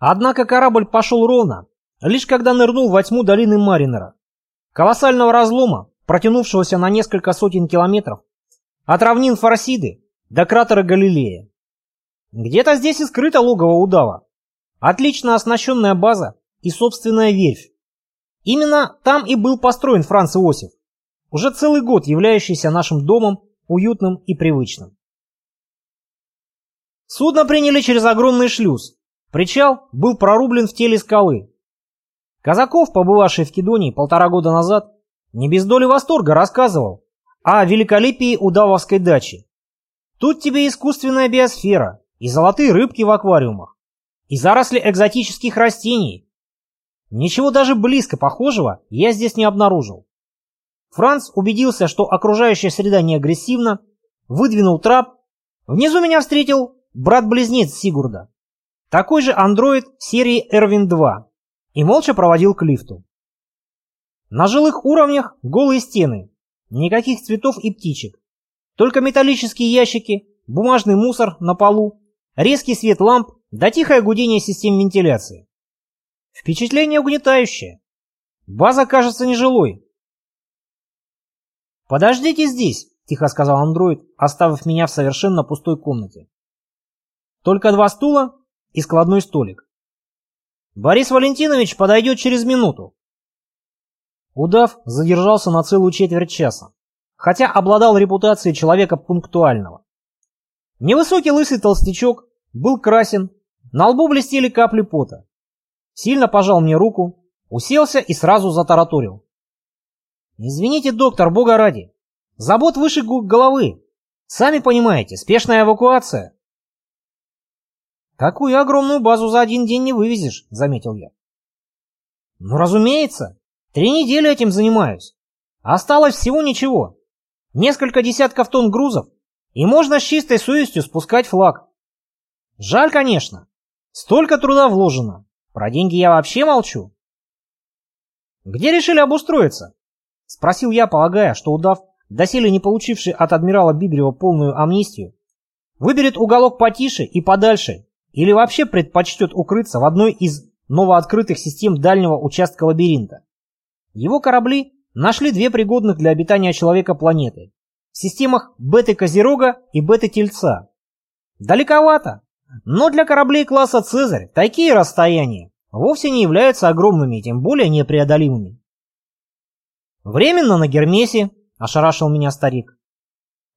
Однако корабль пошел ровно, лишь когда нырнул во тьму долины Маринера, колоссального разлома, протянувшегося на несколько сотен километров, от равнин Фарсиды до кратера Галилея. Где-то здесь и скрыто логово удава, отлично оснащенная база и собственная верфь. Именно там и был построен Франц Иосиф, уже целый год являющийся нашим домом уютным и привычным. Судно приняли через огромный шлюз. Причал был прорублен в теле скалы. Казаков, побывавший в Кедонии полтора года назад, не без доли восторга рассказывал о великолепии удавовской дачи. Тут тебе искусственная биосфера и золотые рыбки в аквариумах, и заросли экзотических растений. Ничего даже близко похожего я здесь не обнаружил. Франц убедился, что окружающая среда не агрессивна, выдвинул трап. Внизу меня встретил брат-близнец Сигурда, такой же андроид серии Эрвин 2, и молча проводил к лифту. На жилых уровнях голые стены, никаких цветов и птичек, только металлические ящики, бумажный мусор на полу, резкий свет ламп да тихое гудение систем вентиляции. Впечатление угнетающее. База кажется нежилой, «Подождите здесь», — тихо сказал андроид, оставив меня в совершенно пустой комнате. Только два стула и складной столик. «Борис Валентинович подойдет через минуту». Удав задержался на целую четверть часа, хотя обладал репутацией человека пунктуального. Невысокий лысый толстячок был красен, на лбу блестели капли пота. Сильно пожал мне руку, уселся и сразу затараторил. «Извините, доктор, бога ради. Забот выше головы. Сами понимаете, спешная эвакуация». «Такую огромную базу за один день не вывезешь», — заметил я. «Ну, разумеется. Три недели этим занимаюсь. Осталось всего ничего. Несколько десятков тонн грузов, и можно с чистой совестью спускать флаг. Жаль, конечно. Столько труда вложено. Про деньги я вообще молчу. Где решили обустроиться? Спросил я, полагая, что удав, доселе не получивший от адмирала Биберева полную амнистию, выберет уголок потише и подальше, или вообще предпочтет укрыться в одной из новооткрытых систем дальнего участка лабиринта. Его корабли нашли две пригодных для обитания человека планеты в системах Беты-Козерога и Беты-Тельца. Далековато, но для кораблей класса «Цезарь» такие расстояния вовсе не являются огромными, тем более непреодолимыми. «Временно на Гермесе», — ошарашил меня старик.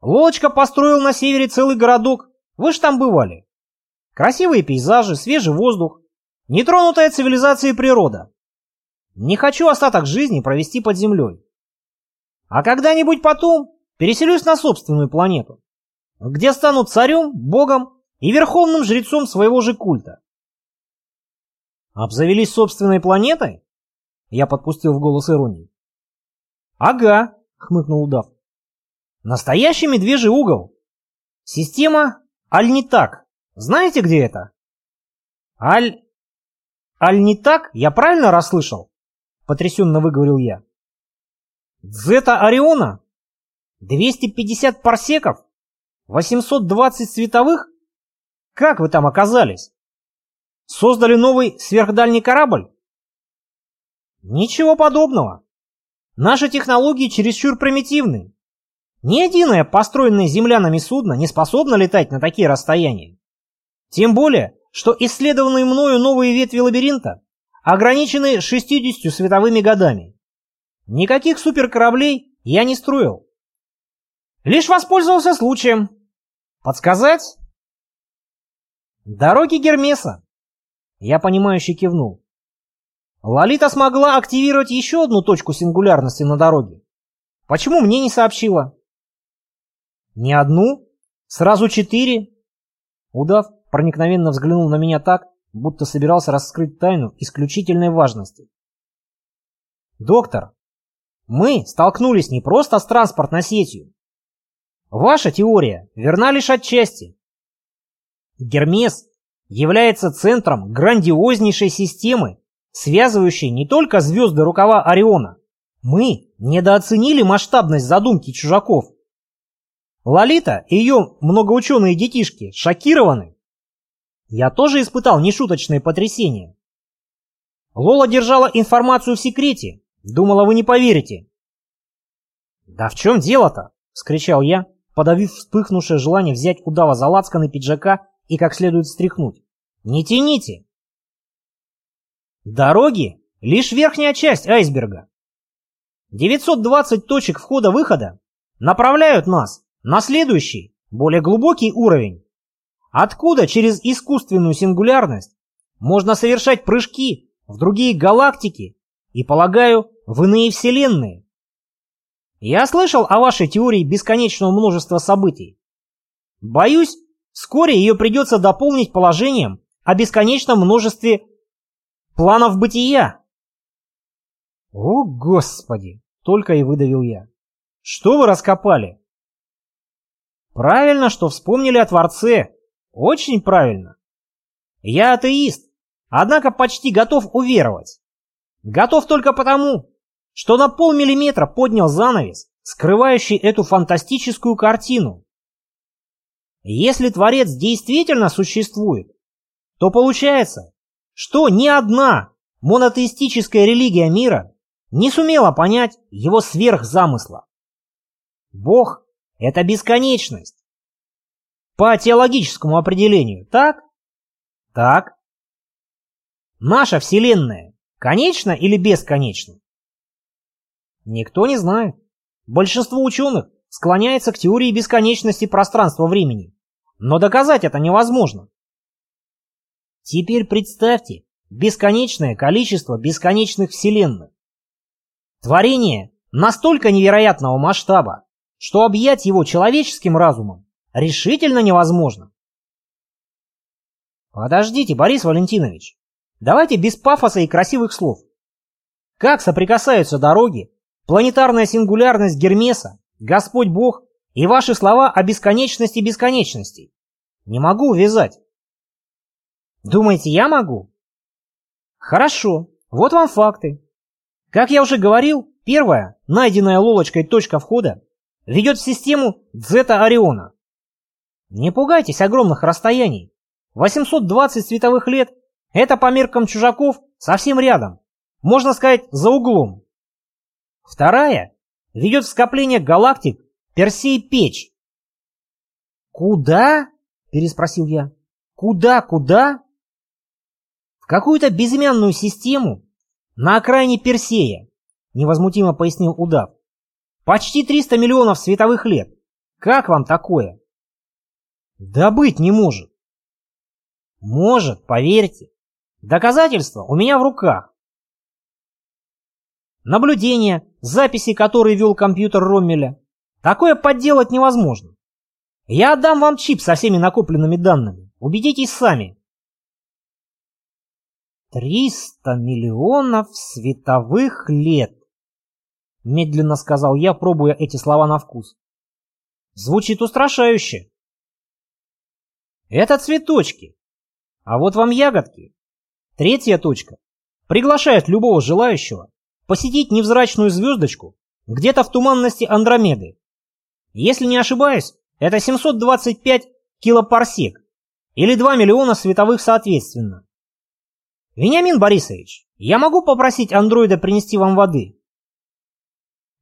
«Лодочка построил на севере целый городок. Вы ж там бывали. Красивые пейзажи, свежий воздух, нетронутая цивилизация и природа. Не хочу остаток жизни провести под землей. А когда-нибудь потом переселюсь на собственную планету, где стану царем, богом и верховным жрецом своего же культа. Обзавелись собственной планетой? Я подпустил в голос иронии. «Ага», — хмыкнул удав. «Настоящий медвежий угол. Система Аль-не-так. Знаете, где это?» «Аль... Аль-не-так? Я правильно расслышал?» — потрясенно выговорил я. «Дзета Ориона? 250 парсеков? 820 световых? Как вы там оказались? Создали новый сверхдальний корабль?» «Ничего подобного. Наши технологии чересчур примитивны. Ни единое построенное землянами судно не способно летать на такие расстояния. Тем более, что исследованные мною новые ветви лабиринта ограничены 60 световыми годами. Никаких суперкораблей я не строил. Лишь воспользовался случаем. Подсказать? Дороги Гермеса. Я понимающе кивнул. Лолита смогла активировать еще одну точку сингулярности на дороге. Почему мне не сообщила? Не одну? Сразу четыре? Удав проникновенно взглянул на меня так, будто собирался раскрыть тайну исключительной важности. Доктор, мы столкнулись не просто с транспортной сетью. Ваша теория верна лишь отчасти. Гермес является центром грандиознейшей системы связывающей не только звезды рукава Ориона. Мы недооценили масштабность задумки чужаков. Лолита и ее многоученые детишки шокированы. Я тоже испытал нешуточное потрясение. Лола держала информацию в секрете. Думала, вы не поверите. «Да в чем дело-то?» — вскричал я, подавив вспыхнувшее желание взять удава за лацканы пиджака и как следует встряхнуть. «Не тяните!» Дороги — лишь верхняя часть айсберга. 920 точек входа-выхода направляют нас на следующий, более глубокий уровень, откуда через искусственную сингулярность можно совершать прыжки в другие галактики и, полагаю, в иные вселенные. Я слышал о вашей теории бесконечного множества событий. Боюсь, вскоре ее придется дополнить положением о бесконечном множестве планов бытия. О, Господи! Только и выдавил я. Что вы раскопали? Правильно, что вспомнили о Творце. Очень правильно. Я атеист, однако почти готов уверовать. Готов только потому, что на полмиллиметра поднял занавес, скрывающий эту фантастическую картину. Если Творец действительно существует, то получается, что ни одна монотеистическая религия мира не сумела понять его сверхзамысла. Бог — это бесконечность. По теологическому определению, так? Так. Наша Вселенная конечна или бесконечна? Никто не знает. Большинство ученых склоняется к теории бесконечности пространства-времени, но доказать это невозможно. Теперь представьте бесконечное количество бесконечных вселенных. Творение настолько невероятного масштаба, что объять его человеческим разумом решительно невозможно. Подождите, Борис Валентинович, давайте без пафоса и красивых слов. Как соприкасаются дороги Планетарная сингулярность Гермеса, Господь Бог и ваши слова о бесконечности бесконечностей. Не могу увязать. Думаете, я могу? Хорошо, вот вам факты. Как я уже говорил, первая, найденная лолочкой точка входа, ведет в систему Дзета Ориона. Не пугайтесь огромных расстояний. 820 световых лет – это по меркам чужаков совсем рядом. Можно сказать, за углом. Вторая ведет в скопление галактик Персей-Печь. «Куда?» – переспросил я. «Куда, куда?» «В какую-то безымянную систему на окраине Персея», – невозмутимо пояснил удав. «Почти 300 миллионов световых лет. Как вам такое?» «Да быть не может». «Может, поверьте. Доказательства у меня в руках. Наблюдения, записи, которые вел компьютер Роммеля. Такое подделать невозможно. Я отдам вам чип со всеми накопленными данными. Убедитесь сами. «Триста миллионов световых лет», — медленно сказал я, пробуя эти слова на вкус. «Звучит устрашающе». «Это цветочки. А вот вам ягодки. Третья точка. Приглашает любого желающего посетить невзрачную звездочку где-то в туманности Андромеды. Если не ошибаюсь, это 725 килопарсек или 2 миллиона световых соответственно. Вениамин Борисович, я могу попросить андроида принести вам воды?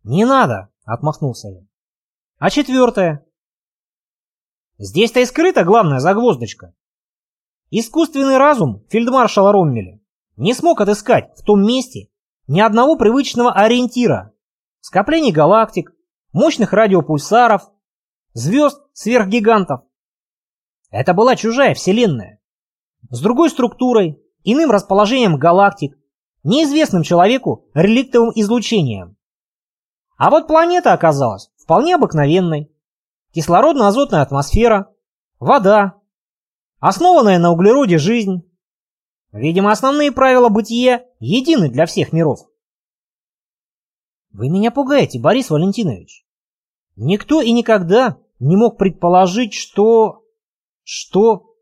Не надо, отмахнулся я. А четвертое? Здесь-то и скрыта главная загвоздочка. Искусственный разум фельдмаршала Роммеля не смог отыскать в том месте, ни одного привычного ориентира. Скоплений галактик, мощных радиопульсаров, звезд сверхгигантов. Это была чужая вселенная. С другой структурой, иным расположением галактик, неизвестным человеку реликтовым излучением. А вот планета оказалась вполне обыкновенной. Кислородно-азотная атмосфера, вода, основанная на углероде жизнь, Видимо, основные правила бытия едины для всех миров. Вы меня пугаете, Борис Валентинович. Никто и никогда не мог предположить, что... что...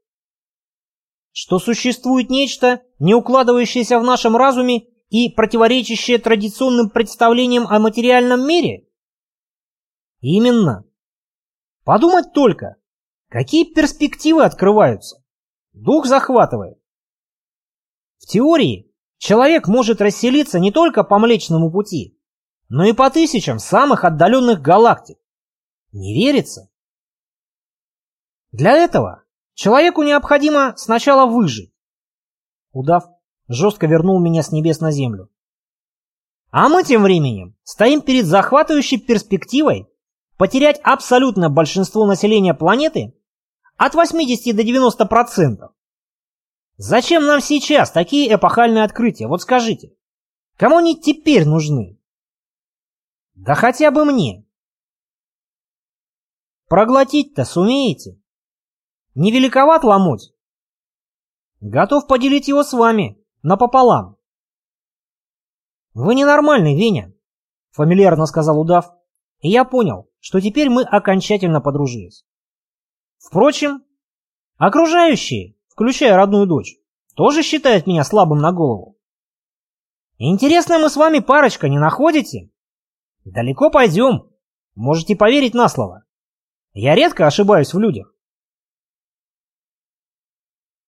что существует нечто, не укладывающееся в нашем разуме и противоречащее традиционным представлениям о материальном мире? Именно. Подумать только, какие перспективы открываются. дух захватывает. В теории человек может расселиться не только по Млечному пути, но и по тысячам самых отдаленных галактик. Не верится? Для этого человеку необходимо сначала выжить. Удав жестко вернул меня с небес на землю. А мы тем временем стоим перед захватывающей перспективой потерять абсолютно большинство населения планеты от 80 до 90%. Зачем нам сейчас такие эпохальные открытия, вот скажите? Кому они теперь нужны? Да хотя бы мне. Проглотить-то сумеете? Не великоват ломоть? Готов поделить его с вами, напополам. Вы ненормальный, Веня, фамильярно сказал удав, и я понял, что теперь мы окончательно подружились. Впрочем, окружающие, включая родную дочь, тоже считают меня слабым на голову. Интересная мы с вами парочка, не находите? Далеко пойдем, можете поверить на слово. Я редко ошибаюсь в людях.